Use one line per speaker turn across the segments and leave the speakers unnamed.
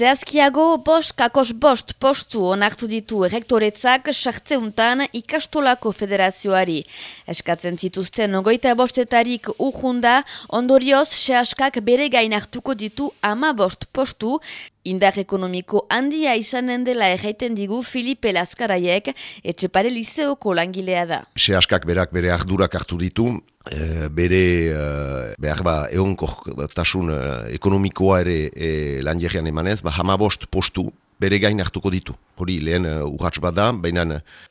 Zehazkiago, bost kakos bost postu onartu ditu rektoretzak sartzeuntan ikastolako federazioari. Eskatzen zituzten ogoita bostetarik urjunda, ondorioz sehaskak bere gain hartuko ditu ama bost postu, Indar ekonomiko handia izanen dela erraiten digu Filipe Lazkaraiek, etxepare liseoko langilea da.
Sehaskak berak bere ardurak hartu ditu, e, bere e, behar ba eonkortasun e, ekonomikoa ere e, lan emanez, ba hamabost postu bere gain hartuko ditu. Hori lehen uh, urratx bat da, baina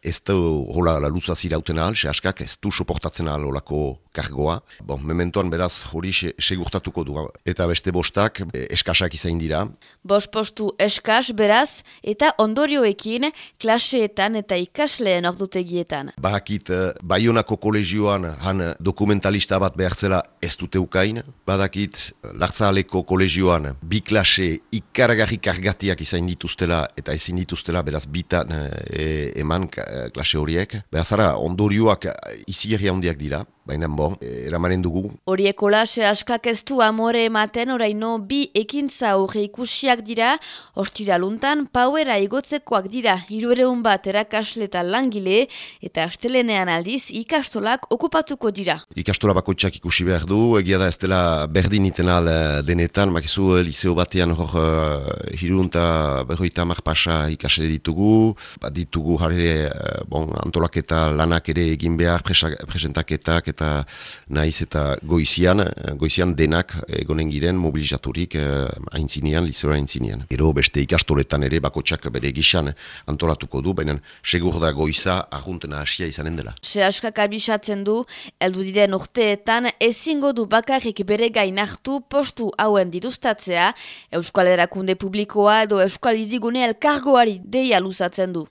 ez da hola la luzaz irauten ahal, se askak ez du soportatzen ahal olako kargoa. Bon, mementoan beraz hori segurtatuko du. Eta beste bostak e, eskasak izain dira.
Bost postu eskas beraz eta ondorioekin klaseetan eta ikasleen ordutegietan.
Bahakit, uh, Bayonako kolegioan han dokumentalista bat behartzela ez dute ukain. Badakit, Lartzaleko kolegioan bi klase ikaragarri kargatiak izain dituz dituztela eta ezin dituztela beraz bitan e, eman klase horiek. Berazara ondorioak izi handiak dira baina bon, eramanen dugu.
Horieko lase askak ez du amore ematen oraino bi ekintza horre ikusiak dira, ostira luntan pauera igotzekoak dira hirureun bat erakasle eta langile, eta astelenean aldiz ikastolak okupatuko dira.
Ikastola bakoitzak ikusi behar du, egia da ez dela berdin iten al eh, denetan, makizu eh, liceo batean hor uh, hirunta berroita pasa ikasle ditugu, bat ditugu jarri bon, antolaketa lanak ere egin behar, presentaketak eta eta naiz eta goizian, goizian denak egonen giren mobilizaturik eh, aintzinean, lizera aintzinean. Ero beste ikastoletan ere bakotsak bere gizan antolatuko du, baina segur da goiza ahuntena hasia izanen dela.
Se askak abisatzen du, eldu diren urteetan ezingo du bakarrik bere gain hartu postu hauen dituztatzea, Euskal Erakunde Publikoa edo Euskal Irigune elkargoari deia luzatzen du.